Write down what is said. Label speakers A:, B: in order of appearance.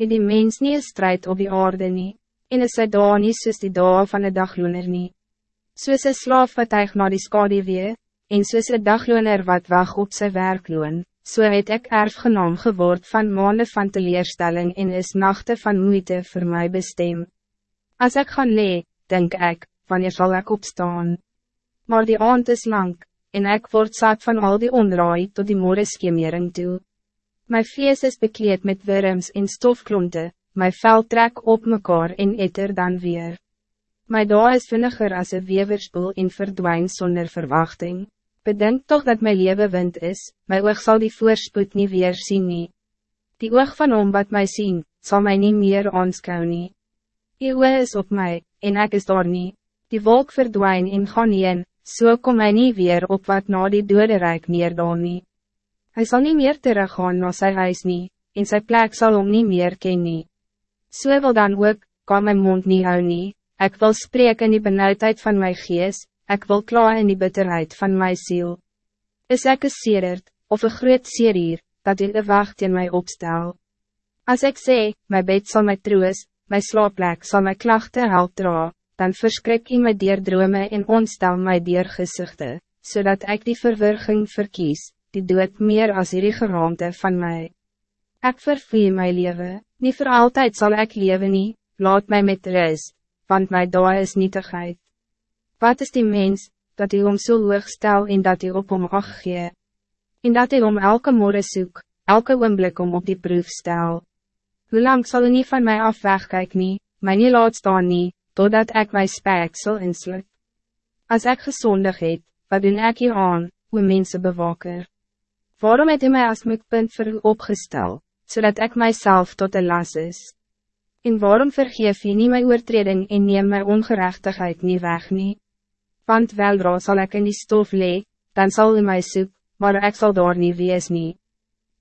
A: het die mens nie een strijd op die aarde nie, en is sy daar nie soos die dag van een dagloner nie. Soos een slaaf wat hy na die skade wee, en soos een dagloner wat wacht op sy werkloon, so het ek erfgenaam geword van maanden van teleurstelling en is nachten van moeite voor mij bestem. Als ik gaan lee, denk ik, wanneer zal ik opstaan? Maar die aand is lang, en ik word zat van al die onraai tot die morgenskemering toe. Mijn vlees is bekleed met wurms en stofklonte, mijn vel trek op mekaar en eter dan weer. Mijn dag is vinniger als een weverspoel en verdwijn zonder verwachting. Bedenk toch dat mijn leven wind is, mijn oog zal die voorspoed niet weer zien nie. Die oog van om wat mij zien, zal mij niet meer aanskou nie. Die oog is op mij, en ik is daar niet. Die wolk verdwijn en gaan heen, so kom hij niet weer op wat na die dode rijk meer dan nie. Hij zal niet meer teruggaan na sy huis nie, en sy plek zal om niet meer ken nie. So wil dan ook, kan mijn mond niet hou nie, ek wil spreken in die benauwdheid van mijn geest, ik wil klaar in die bitterheid van mijn ziel. Is ek een sedert, of een groot serier, dat in de wacht in mij opstel? Als ik zeg, mijn bed zal mij troos, mijn slaapplek zal mijn klachten help dra, dan verskrik ik my dier drome en ontstel my dier gezichten, zodat ik die verwurging verkies, die doet meer als die geraamte van mij. Ik vervee mijn leven, niet voor altijd zal ik leven niet, laat mij met rust, want mijn doa is nietigheid. Wat is die mens, dat hij om zo so hoog stel en dat hij op hom acht gee? En dat hij om elke morgen soek, elke oomblik om op die proef stel? Hoe lang zal hij niet van mij af wegkijken nie, my nie laat staan nie, totdat ik my spijksel insluit? Als ik gezondig het, wat doen ik hier aan, hoe mensen bewaker? Waarom het hij mij als mikpunt voor u opgestel, zodat ik mijzelf tot de las is? En waarom vergeef je niet mijn oortreding en neem mijn ongerechtigheid niet weg niet? want weldra zal ik in die stof lee, dan zal u mij soep, maar ik zal daar niet wees nie.